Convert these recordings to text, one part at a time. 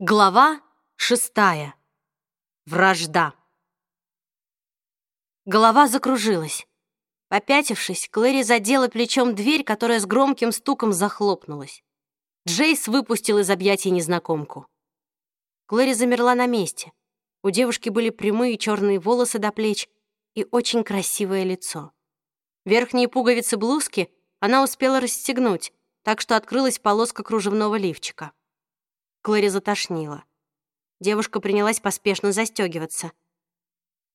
Глава шестая. Вражда. Голова закружилась. Попятившись, Клэри задела плечом дверь, которая с громким стуком захлопнулась. Джейс выпустил из объятий незнакомку. Клэри замерла на месте. У девушки были прямые черные волосы до плеч и очень красивое лицо. Верхние пуговицы блузки она успела расстегнуть, так что открылась полоска кружевного лифчика. Клэри затошнила. Девушка принялась поспешно застегиваться.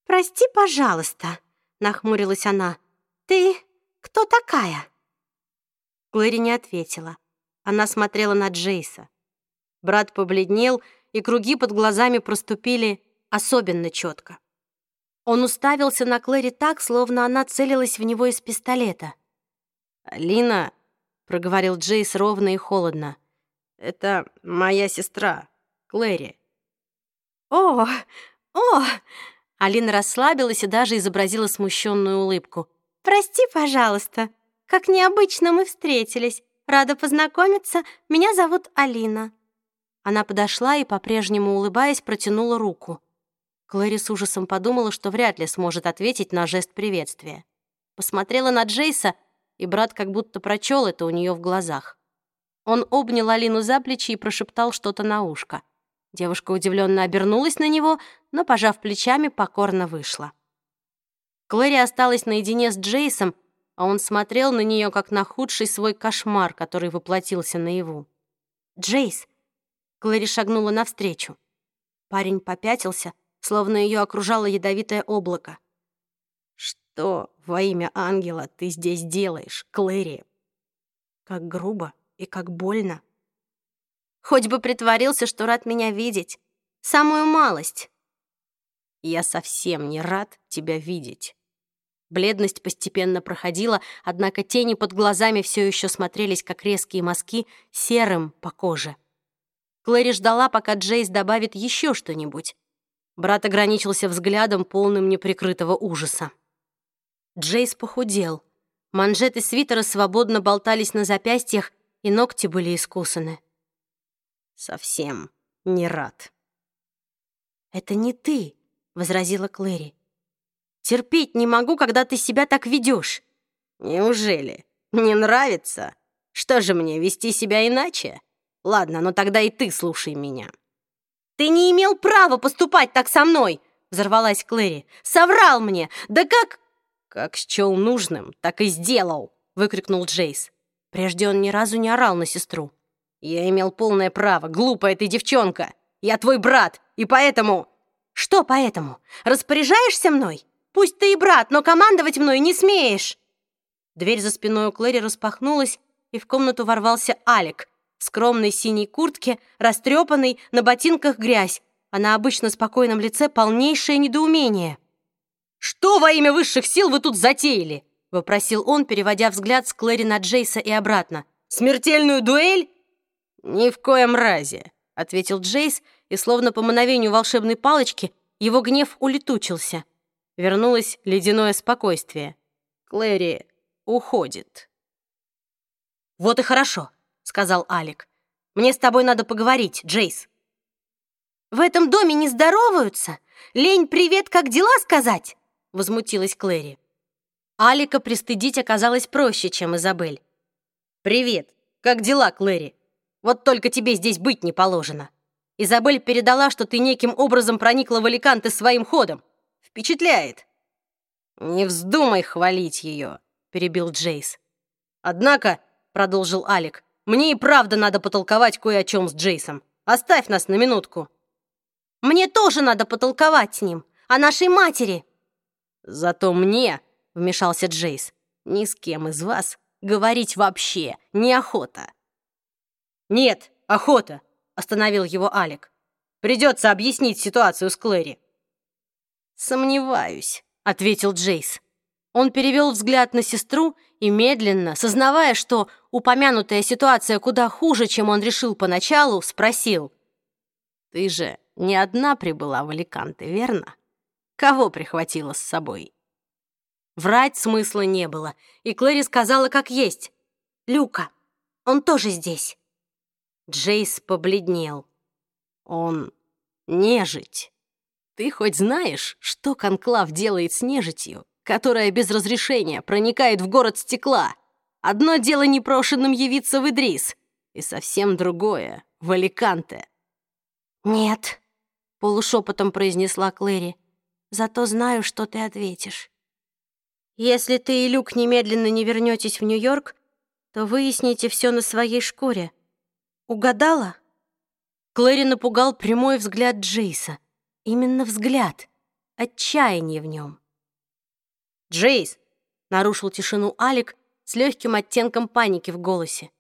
«Прости, пожалуйста», — нахмурилась она. «Ты кто такая?» Клэри не ответила. Она смотрела на Джейса. Брат побледнел, и круги под глазами проступили особенно четко. Он уставился на Клэри так, словно она целилась в него из пистолета. «Алина», — проговорил Джейс ровно и холодно, это моя сестра, Клэри». «О, о!» Алина расслабилась и даже изобразила смущенную улыбку. «Прости, пожалуйста. Как необычно мы встретились. Рада познакомиться. Меня зовут Алина». Она подошла и, по-прежнему улыбаясь, протянула руку. Клэри с ужасом подумала, что вряд ли сможет ответить на жест приветствия. Посмотрела на Джейса, и брат как будто прочел это у нее в глазах. Он обнял Алину за плечи и прошептал что-то на ушко. Девушка удивленно обернулась на него, но, пожав плечами, покорно вышла. Клэри осталась наедине с Джейсом, а он смотрел на нее как на худший свой кошмар, который воплотился наяву. «Джейс!» Клэри шагнула навстречу. Парень попятился, словно ее окружало ядовитое облако. «Что во имя ангела ты здесь делаешь, Клэри?» Как грубо и как больно. Хоть бы притворился, что рад меня видеть. Самую малость. Я совсем не рад тебя видеть. Бледность постепенно проходила, однако тени под глазами все еще смотрелись, как резкие мазки, серым по коже. Клэри ждала, пока Джейс добавит еще что-нибудь. Брат ограничился взглядом, полным неприкрытого ужаса. Джейс похудел. Манжеты свитера свободно болтались на запястьях, и ногти были искусаны. Совсем не рад. «Это не ты», — возразила Клэри. «Терпеть не могу, когда ты себя так ведешь. «Неужели? Не нравится? Что же мне, вести себя иначе? Ладно, но тогда и ты слушай меня». «Ты не имел права поступать так со мной!» — взорвалась Клэри. «Соврал мне! Да как...» «Как счел нужным, так и сделал!» — выкрикнул Джейс. Прежде он ни разу не орал на сестру. «Я имел полное право, глупая ты девчонка! Я твой брат, и поэтому...» «Что поэтому? Распоряжаешься мной? Пусть ты и брат, но командовать мной не смеешь!» Дверь за спиной у Клэри распахнулась, и в комнату ворвался Алик в скромной синей куртке, растрепанной, на ботинках грязь, а на обычно спокойном лице полнейшее недоумение. «Что во имя высших сил вы тут затеяли?» — вопросил он, переводя взгляд с Клэри на Джейса и обратно. «Смертельную дуэль?» «Ни в коем разе», — ответил Джейс, и словно по мановению волшебной палочки его гнев улетучился. Вернулось ледяное спокойствие. Клэри уходит. «Вот и хорошо», — сказал Алик. «Мне с тобой надо поговорить, Джейс». «В этом доме не здороваются? Лень привет, как дела сказать?» — возмутилась Клэри. Алика пристыдить оказалось проще, чем Изабель. «Привет! Как дела, Клэри? Вот только тебе здесь быть не положено. Изабель передала, что ты неким образом проникла в Аликанте своим ходом. Впечатляет!» «Не вздумай хвалить ее», — перебил Джейс. «Однако», — продолжил Алик, «мне и правда надо потолковать кое о чем с Джейсом. Оставь нас на минутку». «Мне тоже надо потолковать с ним, о нашей матери». «Зато мне — вмешался Джейс. «Ни с кем из вас говорить вообще неохота». «Нет, охота», — остановил его Алик. «Придется объяснить ситуацию с Клэри». «Сомневаюсь», — ответил Джейс. Он перевел взгляд на сестру и медленно, сознавая, что упомянутая ситуация куда хуже, чем он решил поначалу, спросил. «Ты же не одна прибыла в Аликанте, верно? Кого прихватила с собой?» Врать смысла не было, и Клэри сказала как есть. «Люка, он тоже здесь». Джейс побледнел. Он нежить. Ты хоть знаешь, что Конклав делает с нежитью, которая без разрешения проникает в город стекла? Одно дело непрошенным явиться в Идрис, и совсем другое — в Аликанте. «Нет», — полушепотом произнесла Клэри, «зато знаю, что ты ответишь. Если ты и Люк немедленно не вернетесь в Нью-Йорк, то выясните все на своей шкуре. Угадала?» Клэри напугал прямой взгляд Джейса. Именно взгляд. Отчаяние в нем. «Джейс!» — нарушил тишину Алик с легким оттенком паники в голосе.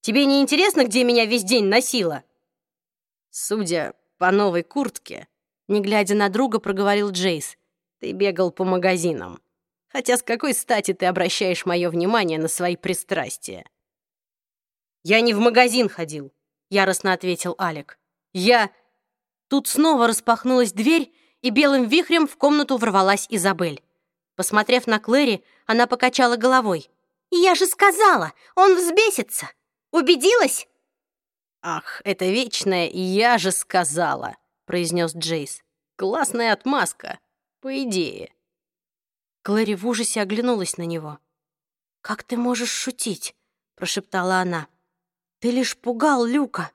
«Тебе не интересно, где меня весь день носило?» «Судя по новой куртке», — не глядя на друга, проговорил Джейс, «ты бегал по магазинам. Хотя с какой стати ты обращаешь мое внимание на свои пристрастия?» «Я не в магазин ходил», — яростно ответил Алик. «Я...» Тут снова распахнулась дверь, и белым вихрем в комнату ворвалась Изабель. Посмотрев на Клэри, она покачала головой. «Я же сказала, он взбесится! Убедилась?» «Ах, это вечное «я же сказала», — произнес Джейс. «Классная отмазка, по идее». Клэри в ужасе оглянулась на него. «Как ты можешь шутить?» — прошептала она. «Ты лишь пугал Люка,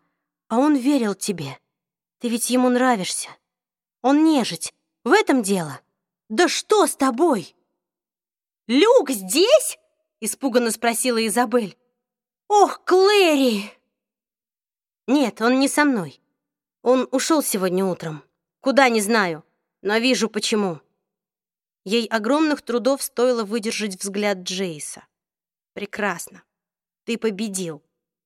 а он верил тебе». Ты ведь ему нравишься. Он нежить. В этом дело. Да что с тобой? Люк здесь? Испуганно спросила Изабель. Ох, Клэри! Нет, он не со мной. Он ушел сегодня утром. Куда, не знаю, но вижу почему. Ей огромных трудов стоило выдержать взгляд Джейса. Прекрасно. Ты победил.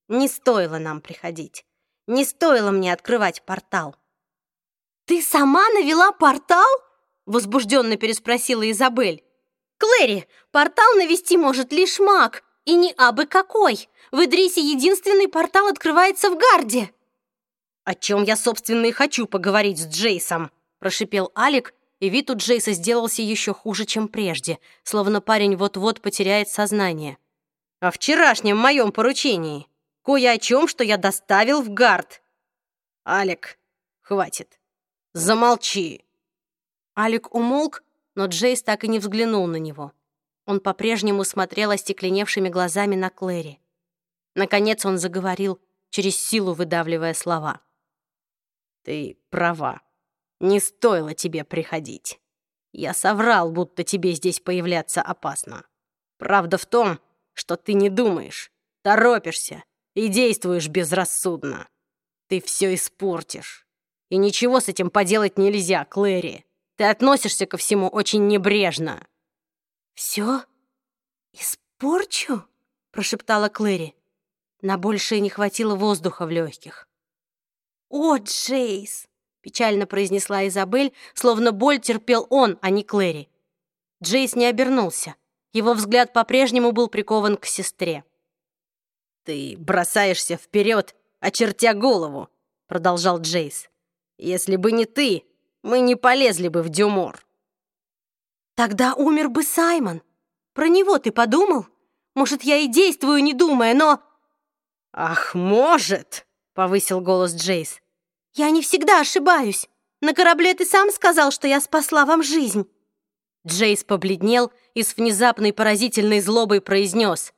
Не стоило нам приходить. Не стоило мне открывать портал. «Ты сама навела портал?» — возбужденно переспросила Изабель. «Клэри, портал навести может лишь маг, и не абы какой. В Идрисе единственный портал открывается в гарде». «О чем я, собственно, и хочу поговорить с Джейсом», — прошипел Алик, и вид у Джейса сделался еще хуже, чем прежде, словно парень вот-вот потеряет сознание. «О вчерашнем моем поручении кое о чем, что я доставил в гард. Алик, хватит. Замолчи. Алик умолк, но Джейс так и не взглянул на него. Он по-прежнему смотрел остекленевшими глазами на Клэри. Наконец он заговорил, через силу выдавливая слова. «Ты права. Не стоило тебе приходить. Я соврал, будто тебе здесь появляться опасно. Правда в том, что ты не думаешь, торопишься и действуешь безрассудно. Ты все испортишь. И ничего с этим поделать нельзя, Клэри. Ты относишься ко всему очень небрежно». «Все испорчу?» — прошептала Клэри. На большее не хватило воздуха в легких. «О, Джейс!» — печально произнесла Изабель, словно боль терпел он, а не Клэри. Джейс не обернулся. Его взгляд по-прежнему был прикован к сестре. «Ты бросаешься вперед, очертя голову», — продолжал Джейс. «Если бы не ты, мы не полезли бы в Дюмор». «Тогда умер бы Саймон. Про него ты подумал? Может, я и действую, не думая, но...» «Ах, может!» — повысил голос Джейс. «Я не всегда ошибаюсь. На корабле ты сам сказал, что я спасла вам жизнь». Джейс побледнел и с внезапной поразительной злобой произнес.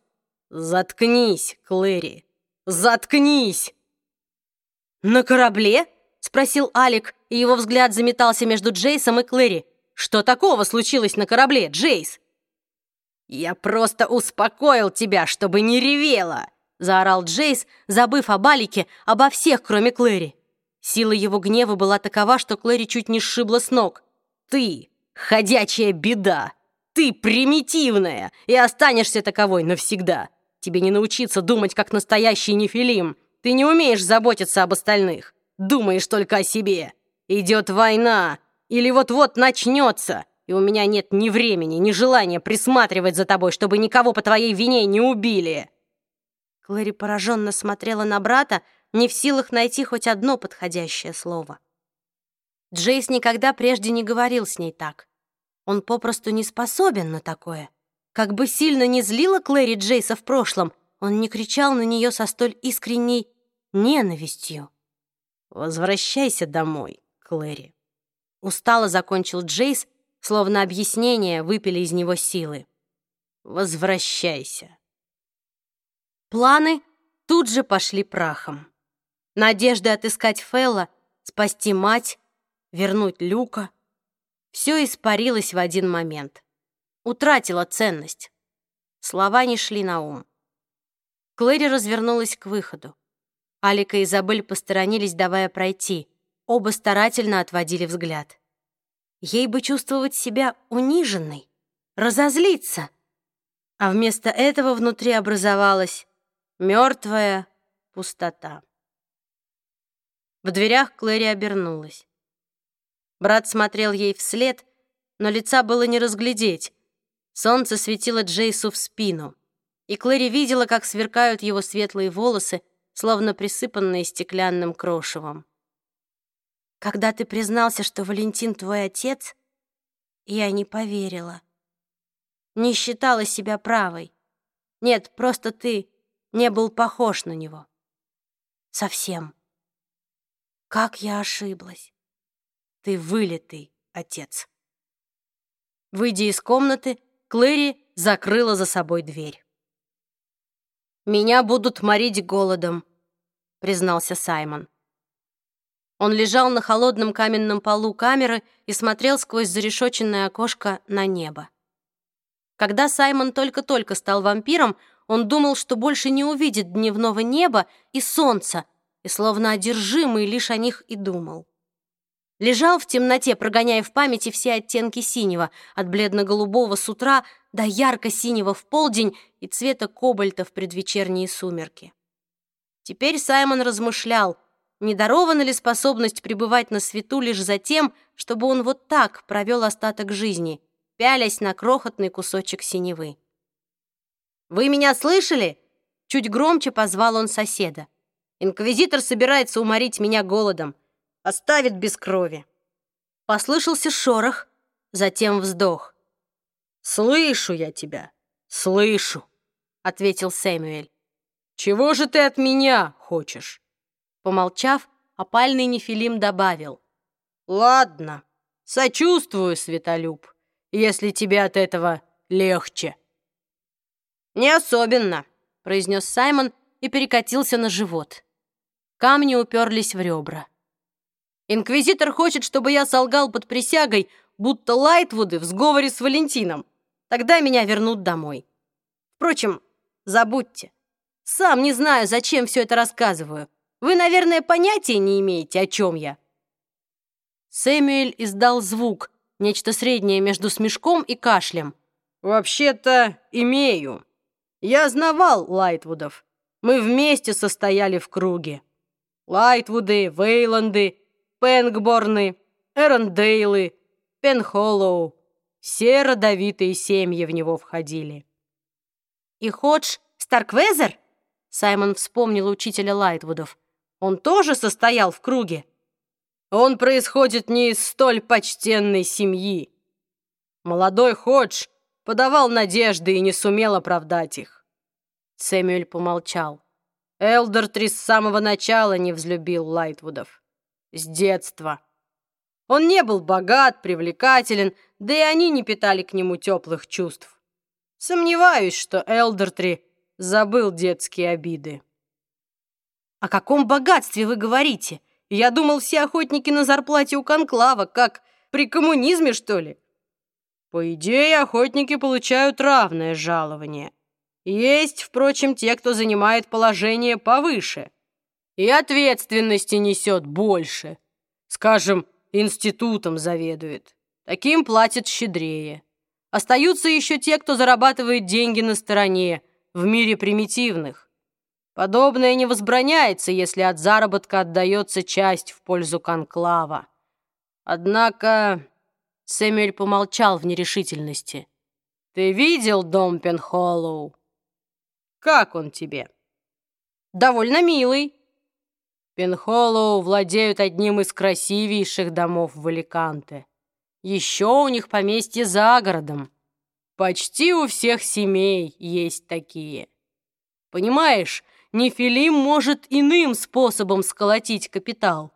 «Заткнись, Клэри! Заткнись!» «На корабле?» — спросил Алик, и его взгляд заметался между Джейсом и Клэри. «Что такого случилось на корабле, Джейс?» «Я просто успокоил тебя, чтобы не ревела!» — заорал Джейс, забыв об Алике, обо всех, кроме Клэри. Сила его гнева была такова, что Клэри чуть не сшибла с ног. «Ты — ходячая беда! Ты примитивная и останешься таковой навсегда! Тебе не научиться думать, как настоящий нефилим. Ты не умеешь заботиться об остальных. Думаешь только о себе. Идет война. Или вот-вот начнется. И у меня нет ни времени, ни желания присматривать за тобой, чтобы никого по твоей вине не убили». Клэри пораженно смотрела на брата, не в силах найти хоть одно подходящее слово. Джейс никогда прежде не говорил с ней так. Он попросту не способен на такое. Как бы сильно не злила Клэри Джейса в прошлом, он не кричал на нее со столь искренней ненавистью. Возвращайся домой, Клэри. Устало закончил Джейс, словно объяснение выпили из него силы. Возвращайся. Планы тут же пошли прахом. Надежды отыскать Фелла, спасти мать, вернуть Люка. Все испарилось в один момент. Утратила ценность. Слова не шли на ум. Клэри развернулась к выходу. Алика и Изабель посторонились, давая пройти. Оба старательно отводили взгляд. Ей бы чувствовать себя униженной, разозлиться. А вместо этого внутри образовалась мертвая пустота. В дверях Клэри обернулась. Брат смотрел ей вслед, но лица было не разглядеть. Солнце светило Джейсу в спину, и Клэри видела, как сверкают его светлые волосы, словно присыпанные стеклянным крошевом. «Когда ты признался, что Валентин твой отец, я не поверила. Не считала себя правой. Нет, просто ты не был похож на него. Совсем. Как я ошиблась. Ты вылитый отец. Выйдя из комнаты, Клэри закрыла за собой дверь. «Меня будут морить голодом», — признался Саймон. Он лежал на холодном каменном полу камеры и смотрел сквозь зарешоченное окошко на небо. Когда Саймон только-только стал вампиром, он думал, что больше не увидит дневного неба и солнца, и словно одержимый лишь о них и думал. Лежал в темноте, прогоняя в памяти все оттенки синего, от бледно-голубого с утра до ярко-синего в полдень и цвета кобальта в предвечерние сумерки. Теперь Саймон размышлял, не дарована ли способность пребывать на свету лишь за тем, чтобы он вот так провел остаток жизни, пялясь на крохотный кусочек синевы. «Вы меня слышали?» Чуть громче позвал он соседа. «Инквизитор собирается уморить меня голодом. Оставит без крови». Послышался шорох, затем вздох. «Слышу я тебя, слышу», — ответил Сэмюэль. «Чего же ты от меня хочешь?» Помолчав, опальный нефилим добавил. «Ладно, сочувствую, Светолюб, если тебе от этого легче». «Не особенно», — произнес Саймон и перекатился на живот. Камни уперлись в ребра. «Инквизитор хочет, чтобы я солгал под присягой, будто Лайтвуды в сговоре с Валентином. Тогда меня вернут домой. Впрочем, забудьте. Сам не знаю, зачем все это рассказываю. Вы, наверное, понятия не имеете, о чем я». Сэмюэль издал звук, нечто среднее между смешком и кашлем. «Вообще-то имею», я знавал Лайтвудов. Мы вместе состояли в круге. Лайтвуды, Вейланды, Пенгборны, Эрондейлы, Пенхоллоу. Все родовитые семьи в него входили. «И Ходж Старквезер?» Саймон вспомнил учителя Лайтвудов. «Он тоже состоял в круге?» «Он происходит не из столь почтенной семьи. Молодой Ходж подавал надежды и не сумел оправдать их. Сэмюэль помолчал. Элдертри с самого начала не взлюбил Лайтвудов. С детства. Он не был богат, привлекателен, да и они не питали к нему теплых чувств. Сомневаюсь, что Элдертри забыл детские обиды. «О каком богатстве вы говорите? Я думал, все охотники на зарплате у Конклава, как при коммунизме, что ли?» По идее, охотники получают равное жалование. Есть, впрочем, те, кто занимает положение повыше. И ответственности несет больше. Скажем, институтом заведует. Таким платят щедрее. Остаются еще те, кто зарабатывает деньги на стороне, в мире примитивных. Подобное не возбраняется, если от заработка отдается часть в пользу конклава. Однако Сэмюэль помолчал в нерешительности. «Ты видел дом Пенхоллоу? Как он тебе?» «Довольно милый». Пенхоллоу владеют одним из красивейших домов в Аликанте. Еще у них поместье за городом. Почти у всех семей есть такие. Понимаешь, Нефилим может иным способом сколотить капитал.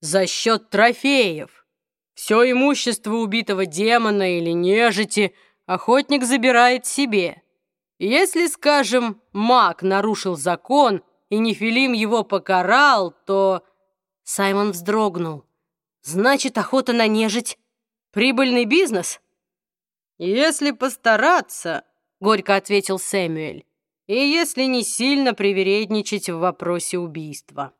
за счет трофеев. Все имущество убитого демона или нежити охотник забирает себе. Если, скажем, маг нарушил закон, и Нефилим его покарал, то...» Саймон вздрогнул. «Значит, охота на нежить — прибыльный бизнес?» «Если постараться», — горько ответил Сэмюэль, «и если не сильно привередничать в вопросе убийства.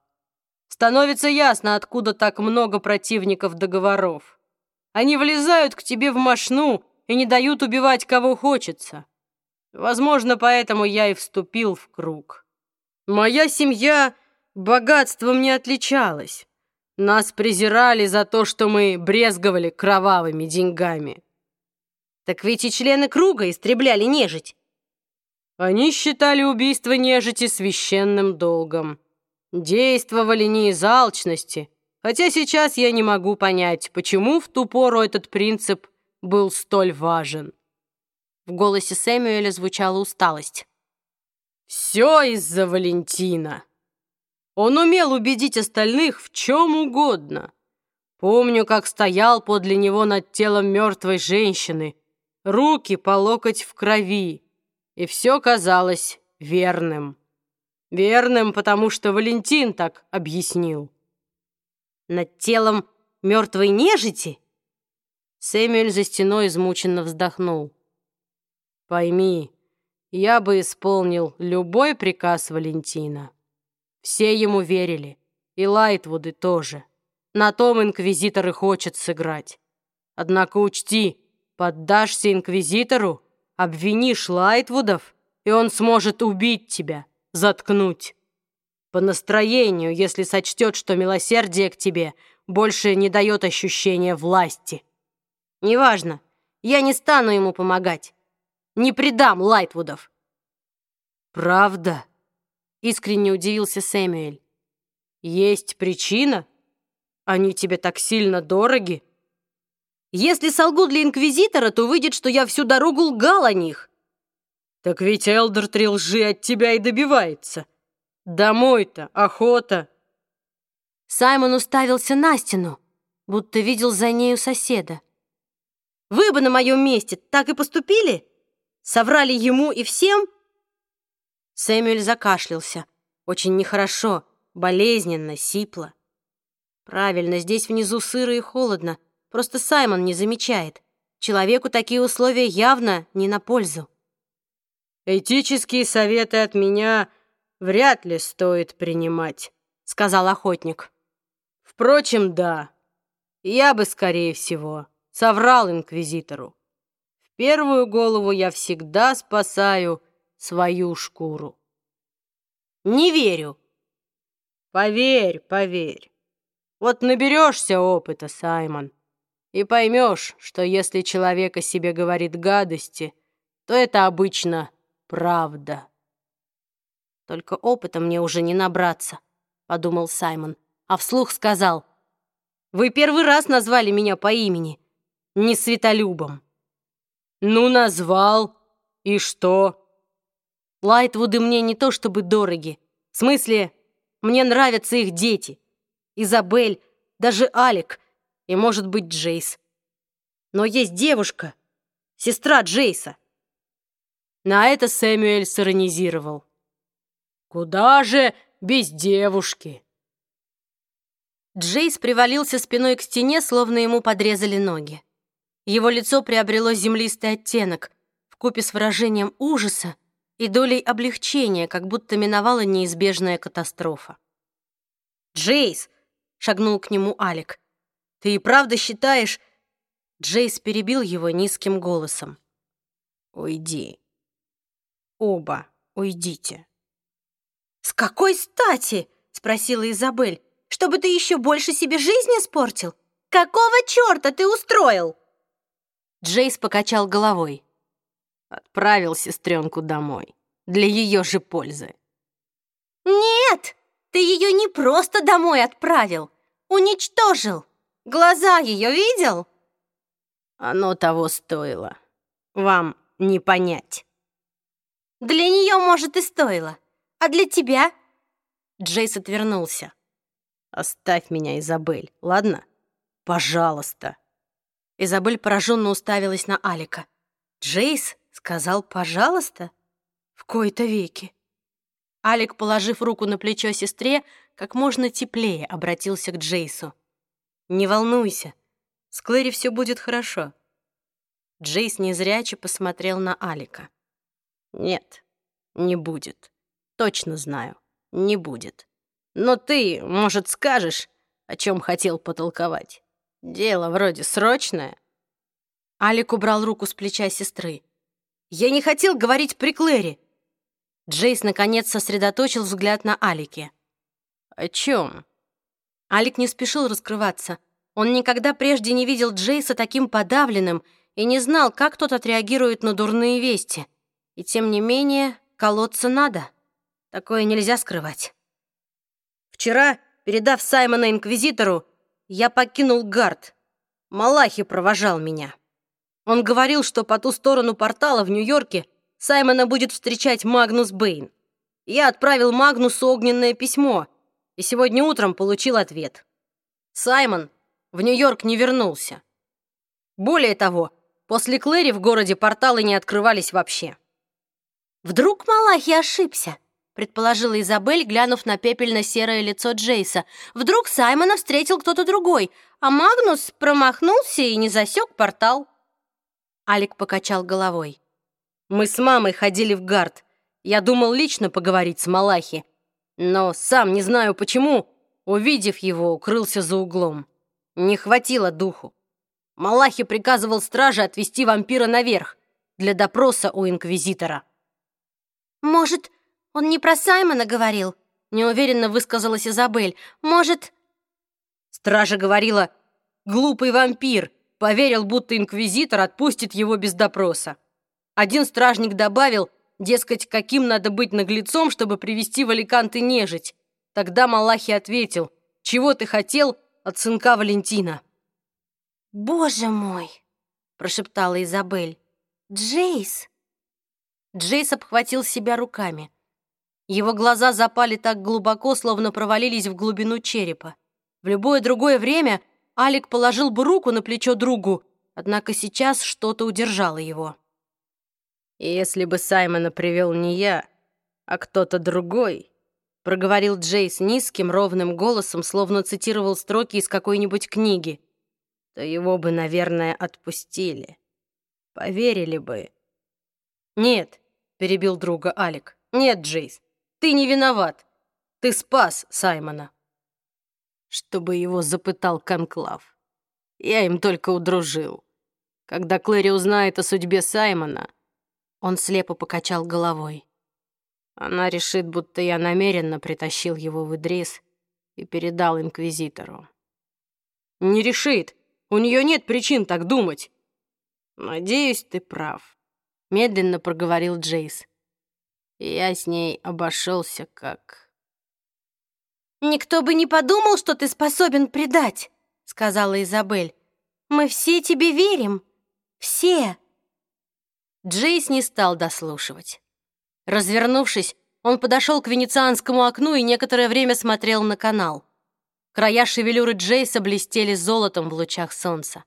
Становится ясно, откуда так много противников договоров. Они влезают к тебе в мошну и не дают убивать кого хочется. Возможно, поэтому я и вступил в круг. Моя семья богатством не отличалась. Нас презирали за то, что мы брезговали кровавыми деньгами. Так ведь и члены круга истребляли нежить. Они считали убийство нежити священным долгом. Действовали не из алчности, хотя сейчас я не могу понять, почему в ту пору этот принцип был столь важен. В голосе Сэмюэля звучала усталость. «Все из-за Валентина. Он умел убедить остальных в чем угодно. Помню, как стоял подле него над телом мертвой женщины, руки по локоть в крови, и все казалось верным. Верным, потому что Валентин так объяснил». «Над телом мертвой нежити?» Сэмюэль за стеной измученно вздохнул. Пойми, я бы исполнил любой приказ Валентина. Все ему верили, и Лайтвуды тоже. На том инквизитор и хочет сыграть. Однако учти, поддашься инквизитору, обвинишь Лайтвудов, и он сможет убить тебя, заткнуть. По настроению, если сочтет, что милосердие к тебе больше не дает ощущения власти. Неважно, я не стану ему помогать не предам Лайтвудов!» «Правда?» — искренне удивился Сэмюэль. «Есть причина? Они тебе так сильно дороги?» «Если солгу для Инквизитора, то выйдет, что я всю дорогу лгал о них». «Так ведь Элдертри лжи от тебя и добивается. Домой-то, охота». Саймон уставился на стену, будто видел за нею соседа. «Вы бы на моем месте так и поступили?» Соврали ему и всем?» Сэмюэль закашлялся. Очень нехорошо, болезненно, сипло. «Правильно, здесь внизу сыро и холодно. Просто Саймон не замечает. Человеку такие условия явно не на пользу». «Этические советы от меня вряд ли стоит принимать», — сказал охотник. «Впрочем, да. Я бы, скорее всего, соврал инквизитору первую голову я всегда спасаю свою шкуру. Не верю. Поверь, поверь. Вот наберешься опыта, Саймон, и поймешь, что если человек о себе говорит гадости, то это обычно правда. Только опыта мне уже не набраться, подумал Саймон, а вслух сказал: Вы первый раз назвали меня по имени, не Светолюбом. «Ну, назвал. И что?» «Лайтвуды мне не то чтобы дороги. В смысле, мне нравятся их дети. Изабель, даже Алик и, может быть, Джейс. Но есть девушка, сестра Джейса». На это Сэмюэль сиронизировал. «Куда же без девушки?» Джейс привалился спиной к стене, словно ему подрезали ноги. Его лицо приобрело землистый оттенок, вкупе с выражением ужаса и долей облегчения, как будто миновала неизбежная катастрофа. «Джейс!» — шагнул к нему Алик. «Ты и правда считаешь...» Джейс перебил его низким голосом. «Уйди. Оба уйдите». «С какой стати?» — спросила Изабель. «Чтобы ты еще больше себе жизнь испортил? Какого черта ты устроил?» Джейс покачал головой. Отправил сестренку домой. Для ее же пользы. «Нет! Ты ее не просто домой отправил. Уничтожил. Глаза ее видел?» Оно того стоило. Вам не понять. Для нее, может, и стоило. А для тебя? Джейс отвернулся. Оставь меня, Изабель, ладно? Пожалуйста. Изабель пораженно уставилась на Алика. Джейс сказал «пожалуйста»? В кои-то веки. Алик, положив руку на плечо сестре, как можно теплее обратился к Джейсу. «Не волнуйся, с Клэри все будет хорошо». Джейс незряче посмотрел на Алика. «Нет, не будет. Точно знаю, не будет. Но ты, может, скажешь, о чем хотел потолковать? Дело вроде срочное». Алик убрал руку с плеча сестры. «Я не хотел говорить при Клэри!» Джейс, наконец, сосредоточил взгляд на Алике. «О чем?» Алик не спешил раскрываться. Он никогда прежде не видел Джейса таким подавленным и не знал, как тот отреагирует на дурные вести. И тем не менее, колоться надо. Такое нельзя скрывать. Вчера, передав Саймона Инквизитору, я покинул гард. Малахи провожал меня. Он говорил, что по ту сторону портала в Нью-Йорке Саймона будет встречать Магнус Бэйн. Я отправил Магнусу огненное письмо, и сегодня утром получил ответ. Саймон в Нью-Йорк не вернулся. Более того, после Клэри в городе порталы не открывались вообще. «Вдруг Малахи ошибся?» — предположила Изабель, глянув на пепельно-серое лицо Джейса. «Вдруг Саймона встретил кто-то другой, а Магнус промахнулся и не засек портал?» Алик покачал головой. «Мы с мамой ходили в гард. Я думал лично поговорить с Малахи. Но сам не знаю почему, увидев его, укрылся за углом. Не хватило духу. Малахи приказывал страже отвести вампира наверх для допроса у инквизитора. «Может, он не про Саймона говорил?» Неуверенно высказалась Изабель. «Может...» Стража говорила, «Глупый вампир!» Поверил, будто инквизитор отпустит его без допроса. Один стражник добавил, дескать, каким надо быть наглецом, чтобы привести в Аликанты нежить. Тогда Малахи ответил, «Чего ты хотел от сынка Валентина?» «Боже мой!» — прошептала Изабель. «Джейс!» Джейс обхватил себя руками. Его глаза запали так глубоко, словно провалились в глубину черепа. В любое другое время Алик положил бы руку на плечо другу, однако сейчас что-то удержало его. «Если бы Саймона привел не я, а кто-то другой», проговорил Джейс низким, ровным голосом, словно цитировал строки из какой-нибудь книги, то его бы, наверное, отпустили. Поверили бы. «Нет», — перебил друга Алик. «Нет, Джейс, ты не виноват. Ты спас Саймона». Чтобы его запытал Конклав. Я им только удружил. Когда Клэри узнает о судьбе Саймона, он слепо покачал головой. Она решит, будто я намеренно притащил его в Идрис и передал Инквизитору. «Не решит. У нее нет причин так думать». «Надеюсь, ты прав», — медленно проговорил Джейс. «Я с ней обошелся как...» «Никто бы не подумал, что ты способен предать», — сказала Изабель. «Мы все тебе верим. Все». Джейс не стал дослушивать. Развернувшись, он подошел к венецианскому окну и некоторое время смотрел на канал. Края шевелюры Джейса блестели золотом в лучах солнца.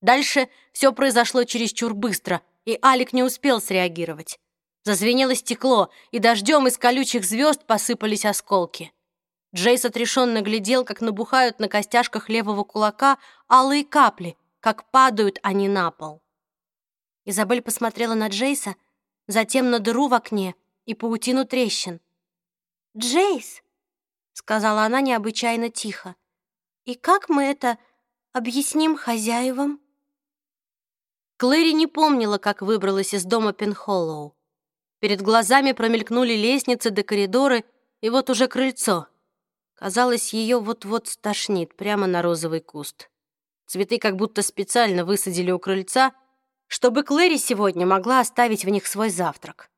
Дальше все произошло чересчур быстро, и Алик не успел среагировать. Зазвенело стекло, и дождем из колючих звезд посыпались осколки. Джейс отрешенно глядел, как набухают на костяшках левого кулака алые капли, как падают они на пол. Изабель посмотрела на Джейса, затем на дыру в окне и паутину трещин. «Джейс!» — сказала она необычайно тихо. «И как мы это объясним хозяевам?» Клэри не помнила, как выбралась из дома Пенхоллоу. Перед глазами промелькнули лестницы до коридоры, и вот уже крыльцо. Казалось, ее вот-вот стошнит прямо на розовый куст. Цветы как будто специально высадили у крыльца — чтобы Клэри сегодня могла оставить в них свой завтрак.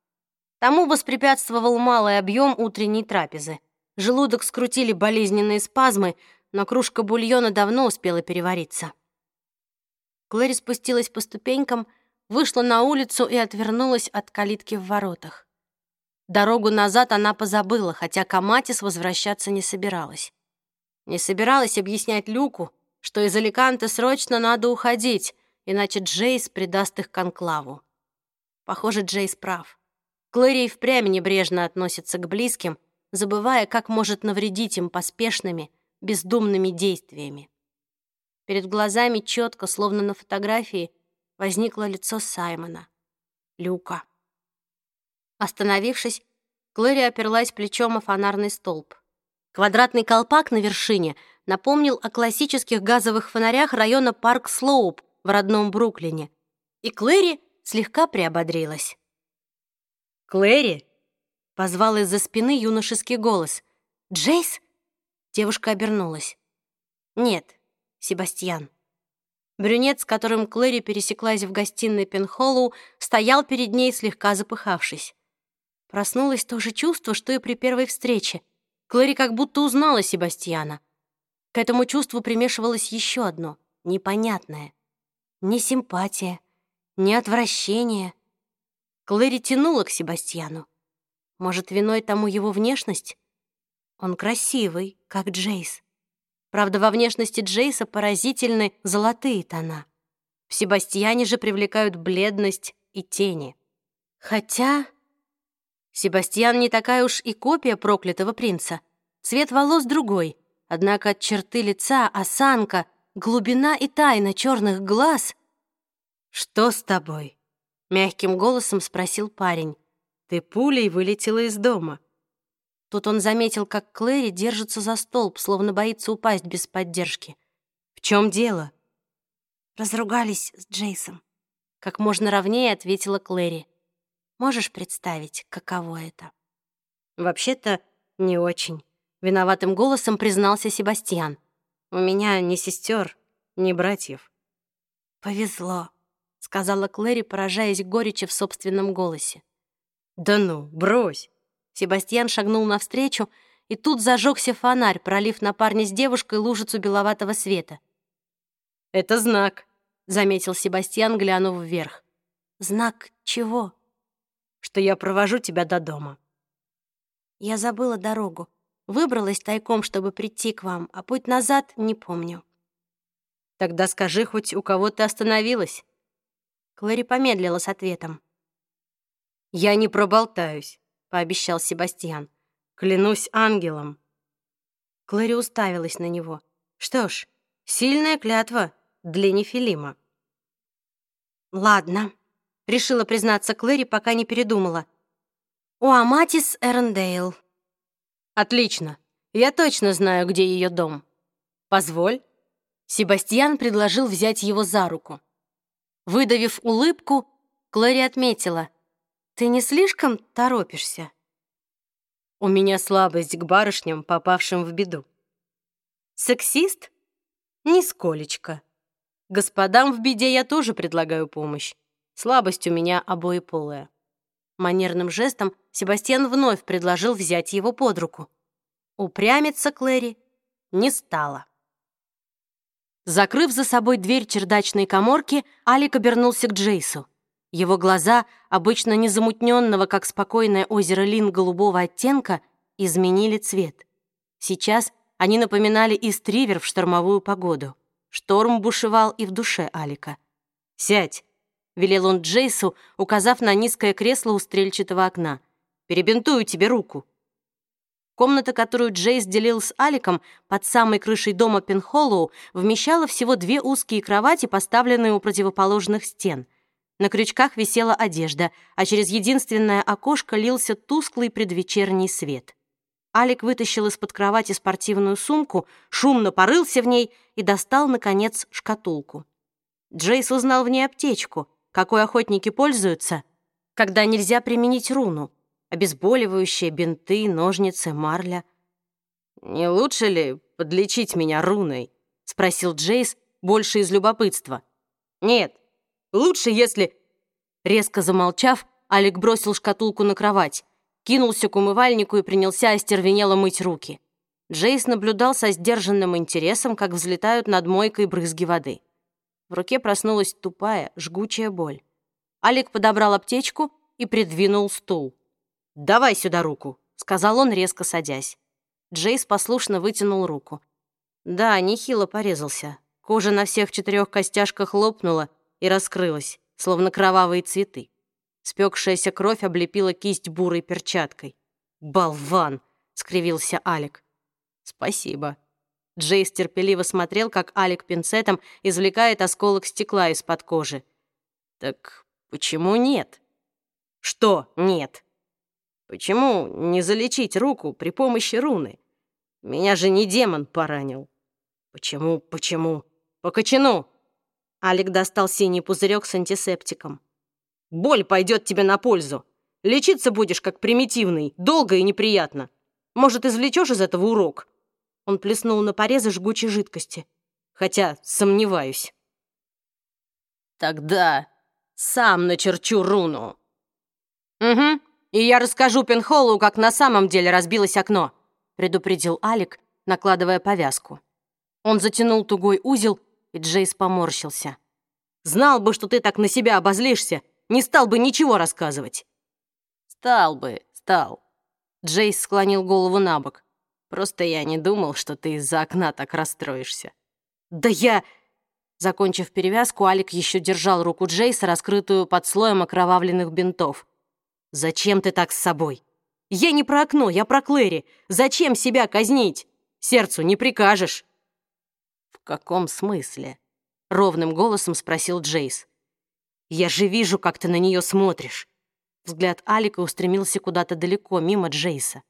Тому воспрепятствовал малый объем утренней трапезы. Желудок скрутили болезненные спазмы, но кружка бульона давно успела перевариться. Клэри спустилась по ступенькам, вышла на улицу и отвернулась от калитки в воротах. Дорогу назад она позабыла, хотя к Аматис возвращаться не собиралась. Не собиралась объяснять Люку, что из Аликанте срочно надо уходить, иначе Джейс придаст их конклаву. Похоже, Джейс прав. Клэри впрямь небрежно относится к близким, забывая, как может навредить им поспешными, бездумными действиями. Перед глазами четко, словно на фотографии, возникло лицо Саймона. Люка. Остановившись, Клэри оперлась плечом о фонарный столб. Квадратный колпак на вершине напомнил о классических газовых фонарях района Парк Слоуп в родном Бруклине. И Клэри слегка приободрилась. «Клэри!» — позвал из-за спины юношеский голос. «Джейс?» Девушка обернулась. «Нет, Себастьян». Брюнет, с которым Клэри пересеклась в гостиной Пенхоллоу, стоял перед ней, слегка запыхавшись. Проснулось то же чувство, что и при первой встрече. Клэри как будто узнала Себастьяна. К этому чувству примешивалось еще одно, непонятное. Не симпатия, не отвращение. Клэри тянула к Себастьяну. Может, виной тому его внешность? Он красивый, как Джейс. Правда, во внешности Джейса поразительны золотые тона. В Себастьяне же привлекают бледность и тени. Хотя Себастьян не такая уж и копия проклятого принца. Цвет волос другой, однако черты лица, осанка, глубина и тайна черных глаз... «Что с тобой?» — мягким голосом спросил парень. «Ты пулей вылетела из дома». Тут он заметил, как Клэри держится за столб, словно боится упасть без поддержки. «В чем дело?» «Разругались с Джейсом», — как можно ровнее ответила Клэри. «Можешь представить, каково это?» «Вообще-то не очень», — виноватым голосом признался Себастьян. «У меня ни сестер, ни братьев». «Повезло», — сказала Клэри, поражаясь горечи в собственном голосе. «Да ну, брось!» Себастьян шагнул навстречу, и тут зажегся фонарь, пролив на парня с девушкой лужицу беловатого света. «Это знак», — заметил Себастьян, глянув вверх. «Знак чего?» «Что я провожу тебя до дома». «Я забыла дорогу. Выбралась тайком, чтобы прийти к вам, а путь назад не помню». «Тогда скажи хоть, у кого ты остановилась?» Клэри помедлила с ответом. «Я не проболтаюсь. — пообещал Себастьян. «Клянусь ангелом». Клэри уставилась на него. «Что ж, сильная клятва для Нефилима». «Ладно», — решила признаться Клэри, пока не передумала. «У Аматис Эрендейл». «Отлично. Я точно знаю, где ее дом. Позволь». Себастьян предложил взять его за руку. Выдавив улыбку, Клэри отметила — ты не слишком торопишься? У меня слабость к барышням, попавшим в беду. Сексист? Нисколечко. Господам в беде я тоже предлагаю помощь. Слабость у меня обоеполая. Манерным жестом Себастьян вновь предложил взять его под руку. Упрямиться Клэри не стала. Закрыв за собой дверь чердачной коморки, Алик обернулся к Джейсу. Его глаза, обычно незамутненного, как спокойное озеро Лин голубого оттенка, изменили цвет. Сейчас они напоминали истривер в штормовую погоду. Шторм бушевал и в душе Алика. «Сядь!» — велел он Джейсу, указав на низкое кресло у стрельчатого окна. «Перебинтую тебе руку». Комната, которую Джейс делил с Аликом под самой крышей дома Пенхоллоу, вмещала всего две узкие кровати, поставленные у противоположных стен — на крючках висела одежда, а через единственное окошко лился тусклый предвечерний свет. Алик вытащил из-под кровати спортивную сумку, шумно порылся в ней и достал, наконец, шкатулку. Джейс узнал в ней аптечку, какой охотники пользуются, когда нельзя применить руну. Обезболивающие, бинты, ножницы, марля. «Не лучше ли подлечить меня руной?» — спросил Джейс больше из любопытства. «Нет, Лучше, если...» Резко замолчав, Алик бросил шкатулку на кровать, кинулся к умывальнику и принялся остервенело мыть руки. Джейс наблюдал со сдержанным интересом, как взлетают над мойкой брызги воды. В руке проснулась тупая, жгучая боль. Алик подобрал аптечку и придвинул стул. «Давай сюда руку», — сказал он, резко садясь. Джейс послушно вытянул руку. Да, нехило порезался. Кожа на всех четырех костяшках лопнула и раскрылась, словно кровавые цветы. Спекшаяся кровь облепила кисть бурой перчаткой. «Болван!» — скривился Алик. «Спасибо». Джейс терпеливо смотрел, как Алик пинцетом извлекает осколок стекла из-под кожи. «Так почему нет?» «Что нет?» «Почему не залечить руку при помощи руны? Меня же не демон поранил». «Почему, почему?» «По кочану!» Алик достал синий пузырек с антисептиком. «Боль пойдет тебе на пользу. Лечиться будешь как примитивный, долго и неприятно. Может, извлечешь из этого урок?» Он плеснул на порезы жгучей жидкости. Хотя сомневаюсь. «Тогда сам начерчу руну». «Угу, и я расскажу Пенхоллу, как на самом деле разбилось окно», предупредил Алик, накладывая повязку. Он затянул тугой узел, и Джейс поморщился. «Знал бы, что ты так на себя обозлишься, не стал бы ничего рассказывать». «Стал бы, стал». Джейс склонил голову на бок. «Просто я не думал, что ты из-за окна так расстроишься». «Да я...» Закончив перевязку, Алик еще держал руку Джейса, раскрытую под слоем окровавленных бинтов. «Зачем ты так с собой? Я не про окно, я про Клэри. Зачем себя казнить? Сердцу не прикажешь». «В каком смысле?» — ровным голосом спросил Джейс. «Я же вижу, как ты на нее смотришь». Взгляд Алика устремился куда-то далеко, мимо Джейса.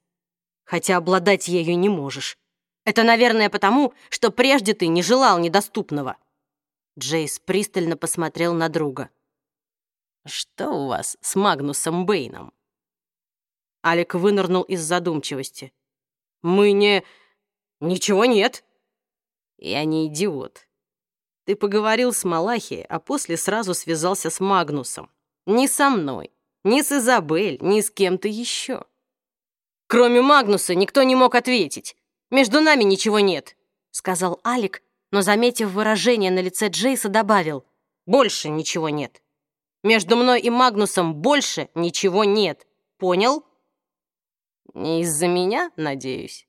«Хотя обладать ею не можешь. Это, наверное, потому, что прежде ты не желал недоступного». Джейс пристально посмотрел на друга. «Что у вас с Магнусом Бэйном?» Алик вынырнул из задумчивости. «Мы не... Ничего нет». «Я не идиот. Ты поговорил с Малахи, а после сразу связался с Магнусом. Не со мной, не с Изабель, ни с кем-то еще. Кроме Магнуса никто не мог ответить. Между нами ничего нет», — сказал Алик, но, заметив выражение на лице Джейса, добавил, «Больше ничего нет. Между мной и Магнусом больше ничего нет. Понял?» «Не из-за меня, надеюсь?»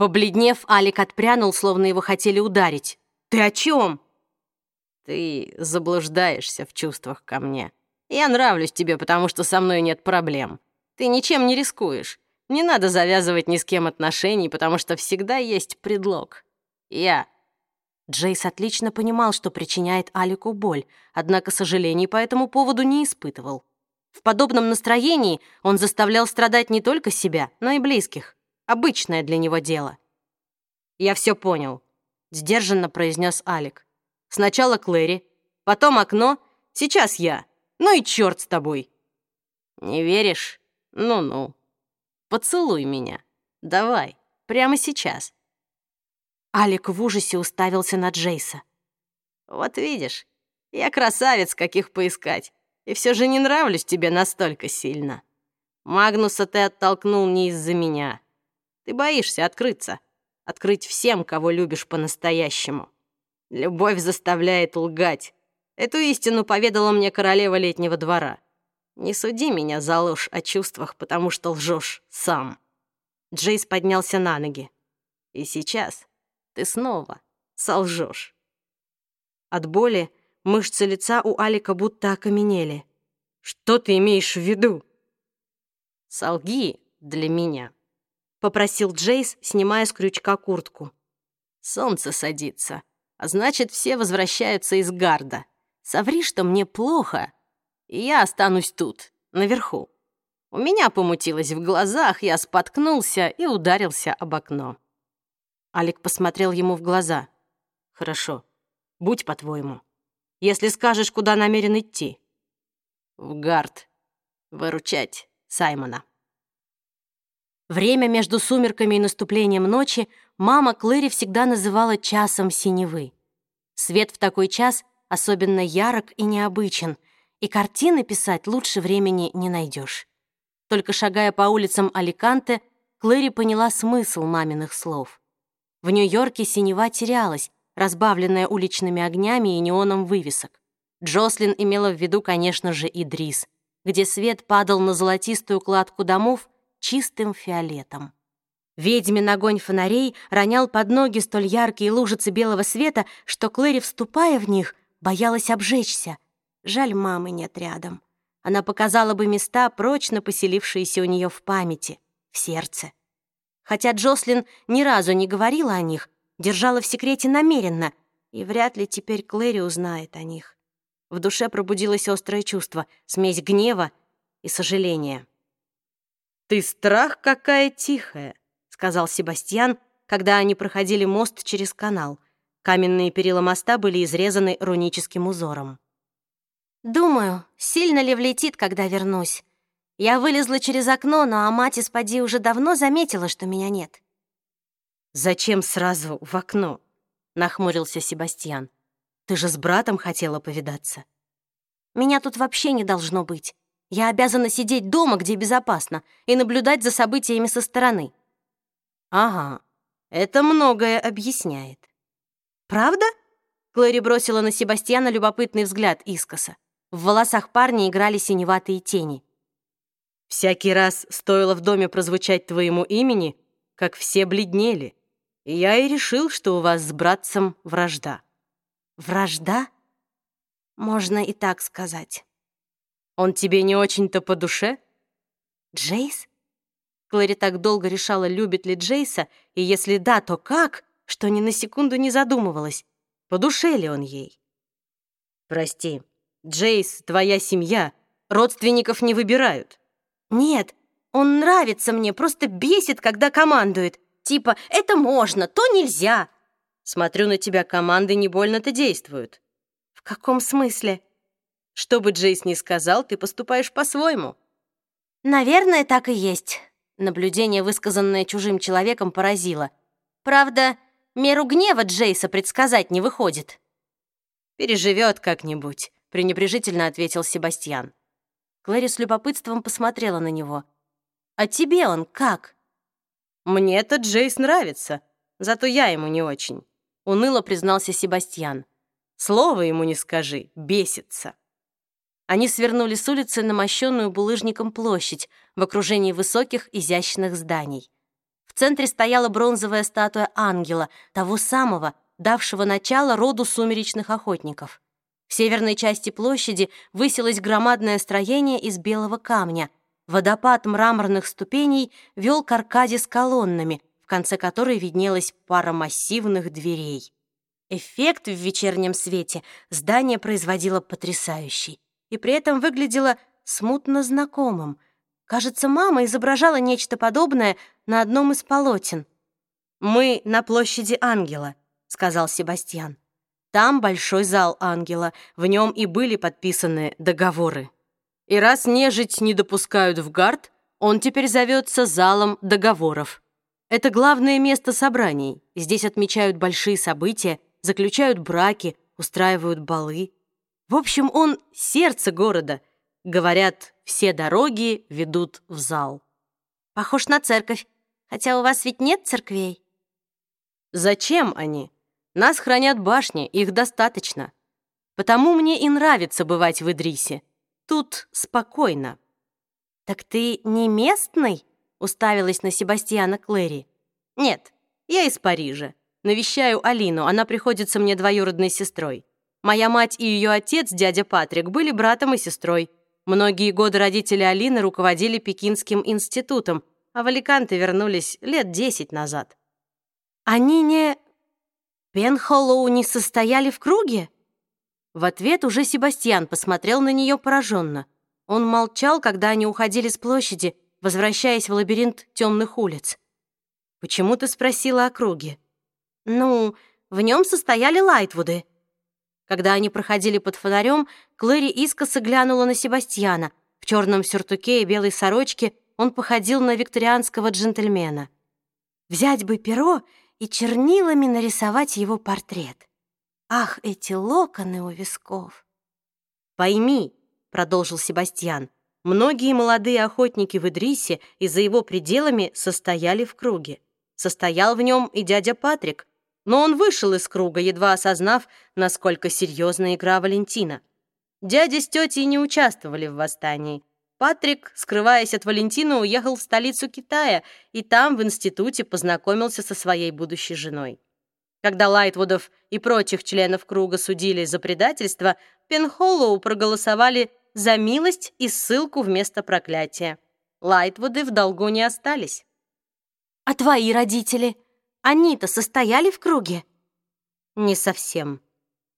Побледнев, Алик отпрянул, словно его хотели ударить. «Ты о чем?» «Ты заблуждаешься в чувствах ко мне. Я нравлюсь тебе, потому что со мной нет проблем. Ты ничем не рискуешь. Не надо завязывать ни с кем отношений, потому что всегда есть предлог. Я Джейс отлично понимал, что причиняет Алику боль, однако сожалений по этому поводу не испытывал. В подобном настроении он заставлял страдать не только себя, но и близких. Обычное для него дело. «Я все понял», — сдержанно произнес Алик. «Сначала Клэри, потом окно, сейчас я. Ну и черт с тобой». «Не веришь? Ну-ну. Поцелуй меня. Давай, прямо сейчас». Алик в ужасе уставился на Джейса. «Вот видишь, я красавец, каких поискать, и все же не нравлюсь тебе настолько сильно. Магнуса ты оттолкнул не из-за меня. Ты боишься открыться, открыть всем, кого любишь по-настоящему. Любовь заставляет лгать. Эту истину поведала мне королева летнего двора. Не суди меня за ложь о чувствах, потому что лжешь сам». Джейс поднялся на ноги. «И сейчас ты снова солжешь. От боли мышцы лица у Алика будто окаменели. «Что ты имеешь в виду?» «Солги для меня», — попросил Джейс, снимая с крючка куртку. «Солнце садится, а значит, все возвращаются из гарда. Соври, что мне плохо, и я останусь тут, наверху. У меня помутилось в глазах, я споткнулся и ударился об окно. Алик посмотрел ему в глаза. «Хорошо. Будь по-твоему. Если скажешь, куда намерен идти». «В гард. Выручать Саймона». Время между сумерками и наступлением ночи мама Клэри всегда называла часом синевы. Свет в такой час особенно ярок и необычен, и картины писать лучше времени не найдешь. Только шагая по улицам Аликанте, Клэри поняла смысл маминых слов. В Нью-Йорке синева терялась, разбавленная уличными огнями и неоном вывесок. Джослин имела в виду, конечно же, Идрис, где свет падал на золотистую кладку домов чистым фиолетом. Ведьмин огонь фонарей ронял под ноги столь яркие лужицы белого света, что Клэри, вступая в них, боялась обжечься. Жаль, мамы нет рядом. Она показала бы места, прочно поселившиеся у нее в памяти, в сердце. Хотя Джослин ни разу не говорила о них, держала в секрете намеренно, и вряд ли теперь Клэри узнает о них. В душе пробудилось острое чувство, смесь гнева и сожаления. «Ты страх какая тихая!» — сказал Себастьян, когда они проходили мост через канал. Каменные перила моста были изрезаны руническим узором. «Думаю, сильно ли влетит, когда вернусь. Я вылезла через окно, но Аматис поди уже давно заметила, что меня нет». «Зачем сразу в окно?» — нахмурился Себастьян. «Ты же с братом хотела повидаться». «Меня тут вообще не должно быть. Я обязана сидеть дома, где безопасно, и наблюдать за событиями со стороны». «Ага, это многое объясняет». «Правда?» Клэри бросила на Себастьяна любопытный взгляд искоса. В волосах парня играли синеватые тени. «Всякий раз стоило в доме прозвучать твоему имени, как все бледнели, и я и решил, что у вас с братцем вражда». «Вражда?» Можно и так сказать. «Он тебе не очень-то по душе?» «Джейс?» Клэри так долго решала, любит ли Джейса, и если да, то как, что ни на секунду не задумывалась, по душе ли он ей. «Прости, Джейс, твоя семья, родственников не выбирают». «Нет, он нравится мне, просто бесит, когда командует. Типа, это можно, то нельзя». «Смотрю на тебя, команды не больно-то действуют». «В каком смысле?» «Что бы Джейс ни сказал, ты поступаешь по-своему». «Наверное, так и есть». Наблюдение, высказанное чужим человеком, поразило. Правда, меру гнева Джейса предсказать не выходит. «Переживет как-нибудь», — пренебрежительно ответил Себастьян. Клэри с любопытством посмотрела на него. «А тебе он как?» «Мне этот Джейс нравится, зато я ему не очень», — уныло признался Себастьян. «Слово ему не скажи, бесится». Они свернули с улицы на мощенную булыжником площадь в окружении высоких изящных зданий. В центре стояла бронзовая статуя ангела, того самого, давшего начало роду сумеречных охотников. В северной части площади высилось громадное строение из белого камня. Водопад мраморных ступеней вел к аркаде с колоннами, в конце которой виднелась пара массивных дверей. Эффект в вечернем свете здание производило потрясающий и при этом выглядело смутно знакомым. Кажется, мама изображала нечто подобное на одном из полотен. «Мы на площади Ангела», — сказал Себастьян. Там большой зал ангела, в нем и были подписаны договоры. И раз нежить не допускают в гард, он теперь зовется залом договоров. Это главное место собраний. Здесь отмечают большие события, заключают браки, устраивают балы. В общем, он сердце города. Говорят, все дороги ведут в зал. Похож на церковь, хотя у вас ведь нет церквей. Зачем они? Нас хранят башни, их достаточно. Потому мне и нравится бывать в Идрисе. Тут спокойно». «Так ты не местный?» — уставилась на Себастьяна Клэри. «Нет, я из Парижа. Навещаю Алину, она приходится мне двоюродной сестрой. Моя мать и ее отец, дядя Патрик, были братом и сестрой. Многие годы родители Алины руководили Пекинским институтом, а в Аликанте вернулись лет десять назад. Они не... Пенхоллоу не состояли в круге?» В ответ уже Себастьян посмотрел на нее пораженно. Он молчал, когда они уходили с площади, возвращаясь в лабиринт темных улиц. «Почему ты спросила о круге?» «Ну, в нем состояли Лайтвуды». Когда они проходили под фонарем, Клэри искоса глянула на Себастьяна. В черном сюртуке и белой сорочке он походил на викторианского джентльмена. «Взять бы перо и чернилами нарисовать его портрет. Ах, эти локоны у висков! «Пойми», — продолжил Себастьян, «многие молодые охотники в Идрисе и за его пределами состояли в круге. Состоял в нем и дядя Патрик, но он вышел из круга, едва осознав, насколько серьезна игра Валентина. Дядя с тетей не участвовали в восстании. Патрик, скрываясь от Валентина, уехал в столицу Китая и там, в институте, познакомился со своей будущей женой. Когда Лайтвудов и прочих членов круга судили за предательство, Пенхоллоу проголосовали за милость и ссылку вместо проклятия. Лайтвуды в долгу не остались. «А твои родители? Они-то состояли в круге?» «Не совсем.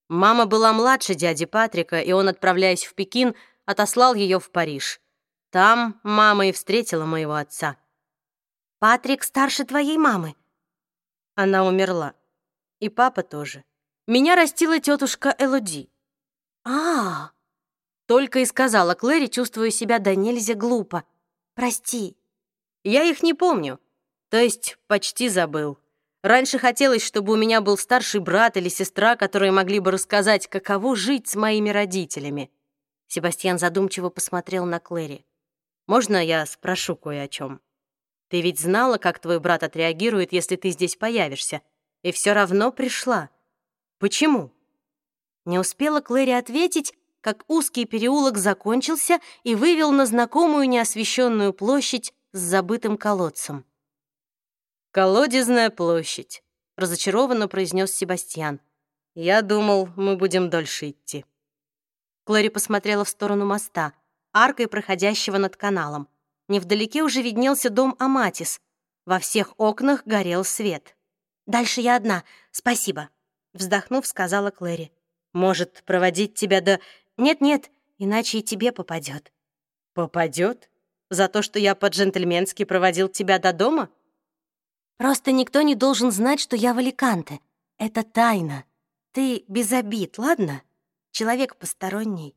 Мама была младше дяди Патрика, и он, отправляясь в Пекин, отослал ее в Париж. Там мама и встретила моего отца. Патрик старше твоей мамы? Она умерла. И папа тоже. Меня растила тетушка Элоди. А, -а, а Только и сказала Клэри, чувствуя себя до нельзя глупо. Прости. Я их не помню. То есть почти забыл. Раньше хотелось, чтобы у меня был старший брат или сестра, которые могли бы рассказать, каково жить с моими родителями. Себастьян задумчиво посмотрел на Клэри. Можно я спрошу кое о чем? Ты ведь знала, как твой брат отреагирует, если ты здесь появишься, и все равно пришла. Почему?» Не успела Клэри ответить, как узкий переулок закончился и вывел на знакомую неосвещенную площадь с забытым колодцем. «Колодезная площадь», — разочарованно произнес Себастьян. «Я думал, мы будем дольше идти». Клэри посмотрела в сторону моста аркой проходящего над каналом. Невдалеке уже виднелся дом Аматис. Во всех окнах горел свет. «Дальше я одна, спасибо», — вздохнув, сказала Клэри. «Может, проводить тебя до...» «Нет-нет, иначе и тебе попадет». «Попадет? За то, что я по-джентльменски проводил тебя до дома?» «Просто никто не должен знать, что я в Аликанте. Это тайна. Ты без обид, ладно? Человек посторонний».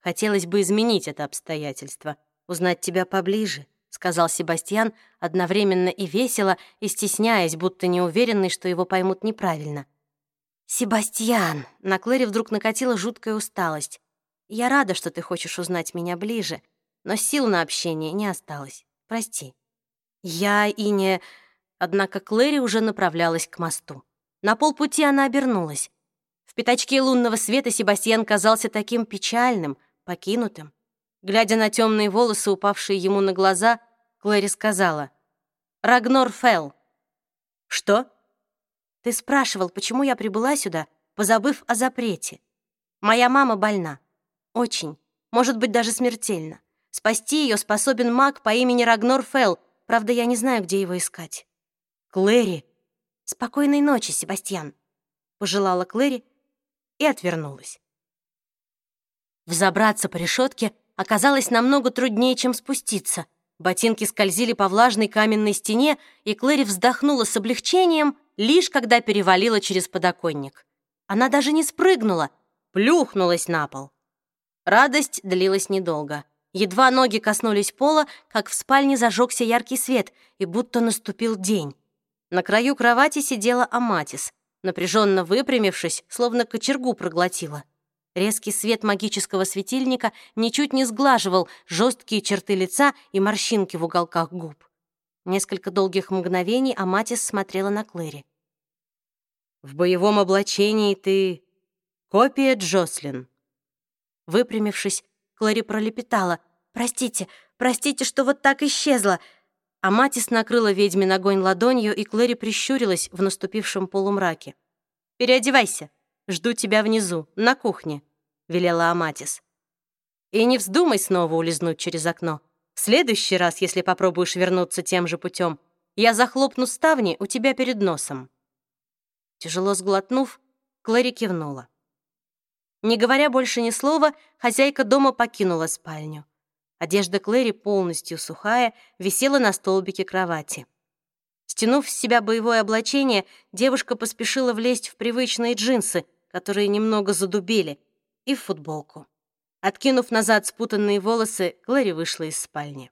Хотелось бы изменить это обстоятельство, узнать тебя поближе», — сказал Себастьян, одновременно и весело, и стесняясь, будто неуверенный, что его поймут неправильно. «Себастьян!» — на Клэре вдруг накатила жуткая усталость. «Я рада, что ты хочешь узнать меня ближе, но сил на общение не осталось. Прости». «Я и не...» Однако Клэри уже направлялась к мосту. На полпути она обернулась. В пятачке лунного света Себастьян казался таким печальным, покинутым. Глядя на темные волосы, упавшие ему на глаза, Клэри сказала, «Рагнор Фелл». «Что?» «Ты спрашивал, почему я прибыла сюда, позабыв о запрете. Моя мама больна. Очень. Может быть, даже смертельно. Спасти ее способен маг по имени Рагнор Фелл, правда, я не знаю, где его искать». «Клэри!» «Спокойной ночи, Себастьян», — пожелала Клэри и отвернулась. Взобраться по решетке оказалось намного труднее, чем спуститься. Ботинки скользили по влажной каменной стене, и Клэри вздохнула с облегчением, лишь когда перевалила через подоконник. Она даже не спрыгнула, плюхнулась на пол. Радость длилась недолго. Едва ноги коснулись пола, как в спальне зажегся яркий свет, и будто наступил день. На краю кровати сидела Аматис, напряженно выпрямившись, словно кочергу проглотила. Резкий свет магического светильника ничуть не сглаживал жесткие черты лица и морщинки в уголках губ. Несколько долгих мгновений Аматис смотрела на Клэри. «В боевом облачении ты копия Джослин». Выпрямившись, Клэри пролепетала. «Простите, простите, что вот так исчезла». Аматис накрыла ведьмин огонь ладонью, и Клэри прищурилась в наступившем полумраке. «Переодевайся», Жду тебя внизу, на кухне», — велела Аматис. «И не вздумай снова улизнуть через окно. В следующий раз, если попробуешь вернуться тем же путем, я захлопну ставни у тебя перед носом». Тяжело сглотнув, Клэри кивнула. Не говоря больше ни слова, хозяйка дома покинула спальню. Одежда Клэри, полностью сухая, висела на столбике кровати. Стянув с себя боевое облачение, девушка поспешила влезть в привычные джинсы, которые немного задубели, и в футболку. Откинув назад спутанные волосы, Клэри вышла из спальни.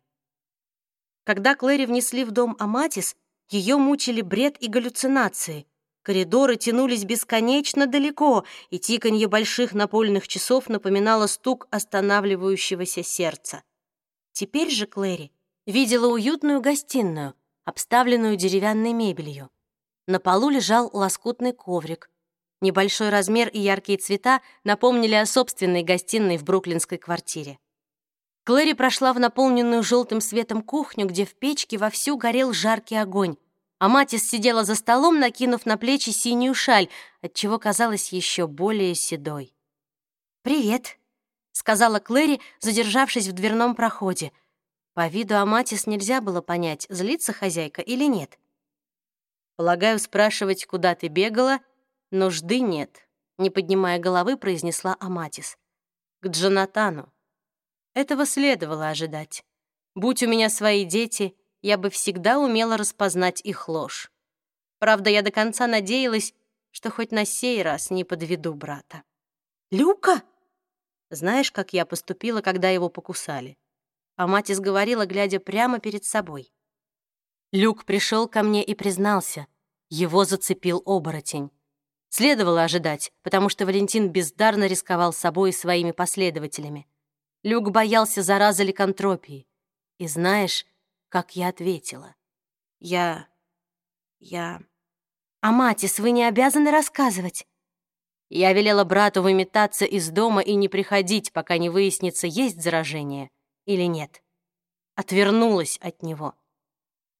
Когда Клэри внесли в дом Аматис, ее мучили бред и галлюцинации. Коридоры тянулись бесконечно далеко, и тиканье больших напольных часов напоминало стук останавливающегося сердца. Теперь же Клэри видела уютную гостиную, обставленную деревянной мебелью. На полу лежал лоскутный коврик, Небольшой размер и яркие цвета напомнили о собственной гостиной в бруклинской квартире. Клэри прошла в наполненную желтым светом кухню, где в печке вовсю горел жаркий огонь, а Матис сидела за столом, накинув на плечи синюю шаль, отчего казалась еще более седой. «Привет», — сказала Клэри, задержавшись в дверном проходе. По виду Аматис нельзя было понять, злится хозяйка или нет. «Полагаю, спрашивать, куда ты бегала, нужды нет», — не поднимая головы, произнесла Аматис. «К Джонатану. Этого следовало ожидать. Будь у меня свои дети, я бы всегда умела распознать их ложь. Правда, я до конца надеялась, что хоть на сей раз не подведу брата. «Люка?» Знаешь, как я поступила, когда его покусали? А Матис говорила, глядя прямо перед собой. Люк пришел ко мне и признался. Его зацепил оборотень. Следовало ожидать, потому что Валентин бездарно рисковал собой и своими последователями. Люк боялся заразы ликантропии. И знаешь, как я ответила? Я... я... «Аматис, вы не обязаны рассказывать». Я велела брату выметаться из дома и не приходить, пока не выяснится, есть заражение или нет. Отвернулась от него.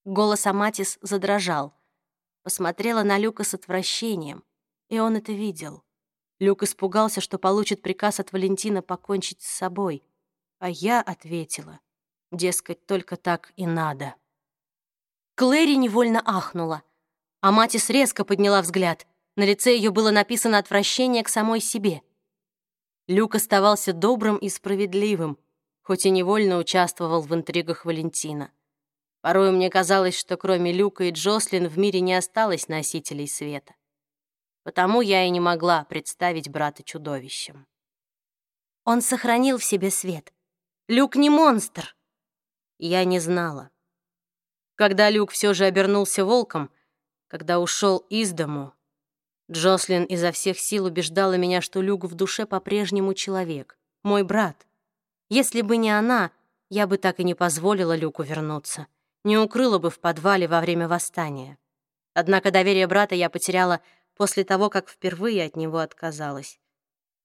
Голос Аматис задрожал. Посмотрела на Люка с отвращением, и он это видел. Люк испугался, что получит приказ от Валентина покончить с собой. А я ответила, дескать, только так и надо. Клэри невольно ахнула. А Матис резко подняла взгляд. На лице ее было написано отвращение к самой себе. Люк оставался добрым и справедливым, хоть и невольно участвовал в интригах Валентина. Порой мне казалось, что кроме Люка и Джослин в мире не осталось носителей света. Потому я и не могла представить брата чудовищем. Он сохранил в себе свет. Люк не монстр. Я не знала. Когда Люк все же обернулся волком, когда ушел из дому, Джослин изо всех сил убеждала меня, что Люк в душе по-прежнему человек, мой брат. Если бы не она, я бы так и не позволила Люку вернуться, не укрыла бы в подвале во время восстания. Однако доверие брата я потеряла после того, как впервые от него отказалась.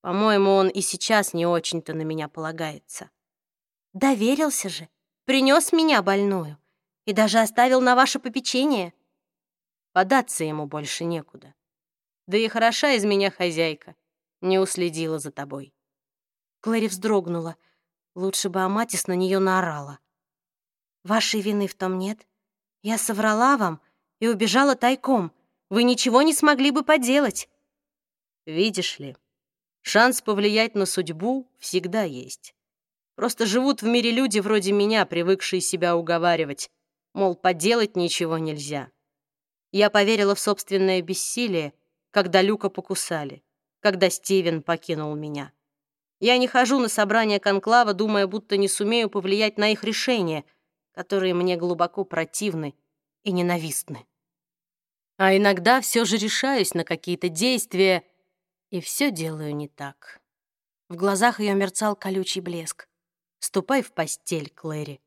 По-моему, он и сейчас не очень-то на меня полагается. Доверился же, принес меня больную и даже оставил на ваше попечение. Податься ему больше некуда. Да и хороша из меня хозяйка, не уследила за тобой. Клэри вздрогнула. Лучше бы Аматис на нее наорала. Вашей вины в том нет. Я соврала вам и убежала тайком. Вы ничего не смогли бы поделать. Видишь ли, шанс повлиять на судьбу всегда есть. Просто живут в мире люди вроде меня, привыкшие себя уговаривать. Мол, поделать ничего нельзя. Я поверила в собственное бессилие, когда Люка покусали, когда Стивен покинул меня. Я не хожу на собрания конклава, думая, будто не сумею повлиять на их решения, которые мне глубоко противны и ненавистны. А иногда все же решаюсь на какие-то действия, и все делаю не так. В глазах ее мерцал колючий блеск. Ступай в постель, Клэри.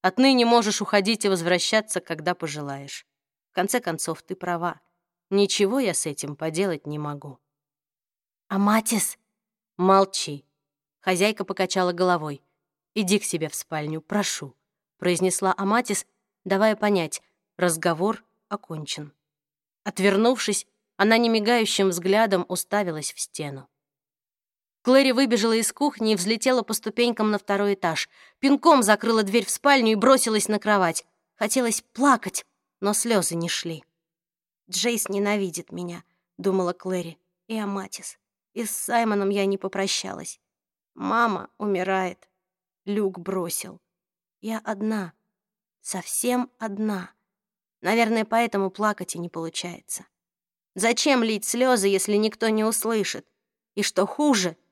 Отныне можешь уходить и возвращаться, когда пожелаешь. В конце концов, ты права. Ничего я с этим поделать не могу. А Матис? Молчи. Хозяйка покачала головой. Иди к себе в спальню, прошу, произнесла Аматис, давая понять, разговор окончен. Отвернувшись, она немигающим взглядом уставилась в стену. Клэри выбежала из кухни и взлетела по ступенькам на второй этаж. Пинком закрыла дверь в спальню и бросилась на кровать. Хотелось плакать, но слезы не шли. «Джейс ненавидит меня», — думала Клэри, — «и Аматис. И с Саймоном я не попрощалась. Мама умирает. Люк бросил. Я одна. Совсем одна. Наверное, поэтому плакать и не получается. Зачем лить слезы, если никто не услышит? И что хуже —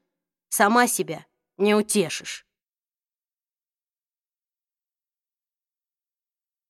Сама себя не утешишь.